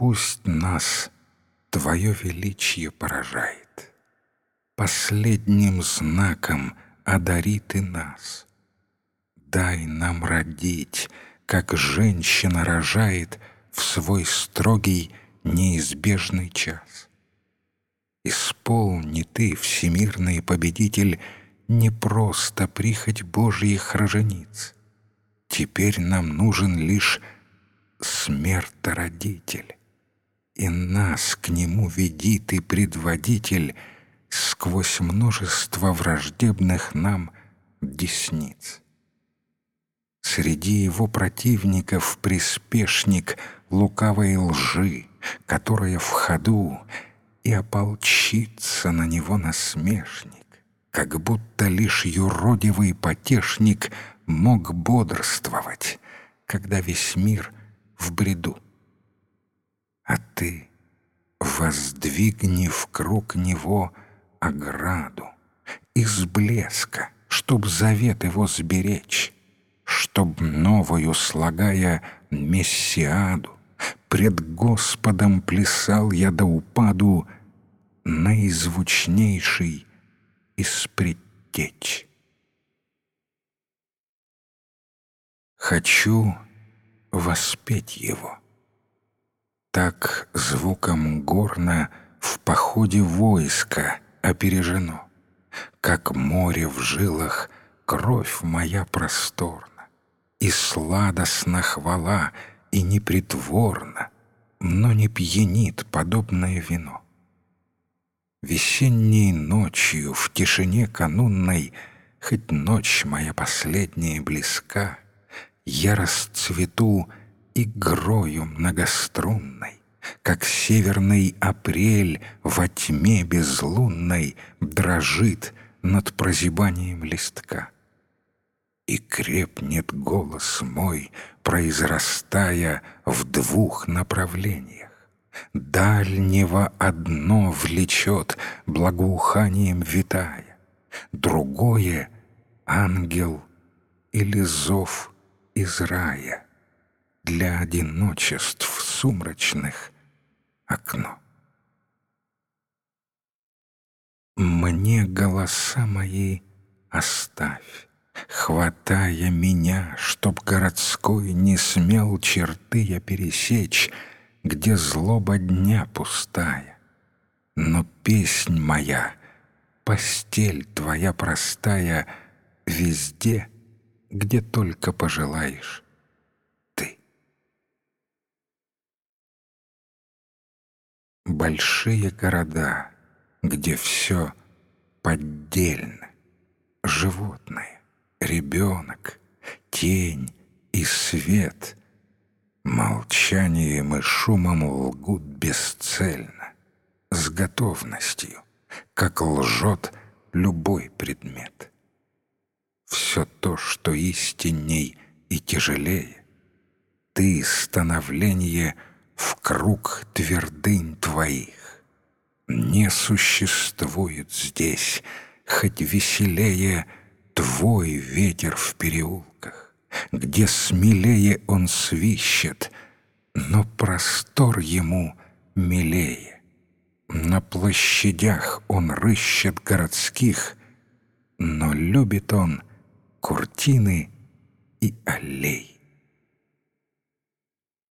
Пусть нас Твое величие поражает. Последним знаком одари Ты нас. Дай нам родить, как женщина рожает В свой строгий неизбежный час. Исполни Ты, всемирный победитель, Не просто прихоть Божьих рожениц. Теперь нам нужен лишь смертородитель и нас к нему веди ты, предводитель, сквозь множество враждебных нам десниц. Среди его противников приспешник лукавой лжи, которая в ходу, и ополчится на него насмешник, как будто лишь юродивый потешник мог бодрствовать, когда весь мир в бреду. Ты воздвигни в круг него ограду из блеска, чтоб завет его сберечь, чтоб новую слагая мессиаду, пред Господом плясал я до упаду наизвучнейший из предтеч. Хочу воспеть его — так звуком горна в походе войска опережено, Как море в жилах кровь моя просторна, И сладостна хвала, и непритворна, Но не пьянит подобное вино. Весенней ночью в тишине канунной, Хоть ночь моя последняя близка, Я расцвету игрою многострунной, Как северный апрель во тьме безлунной Дрожит над прозябанием листка. И крепнет голос мой, произрастая В двух направлениях. Дальнего одно влечет, благоуханием витая, Другое — ангел или зов из рая — для одиночеств сумрачных окно. Мне голоса мои оставь, Хватая меня, чтоб городской Не смел черты я пересечь, Где злоба дня пустая. Но песнь моя, постель твоя простая Везде, где только пожелаешь. Большие города, где все поддельно. Животное, ребенок, тень и свет молчанием и шумом лгут бесцельно, с готовностью, как лжет любой предмет. Все то, что истинней и тяжелее, ты становление — в круг твердынь твоих. Не существует здесь, хоть веселее, твой ветер в переулках, где смелее он свищет, но простор ему милее. На площадях он рыщет городских, но любит он куртины и аллей.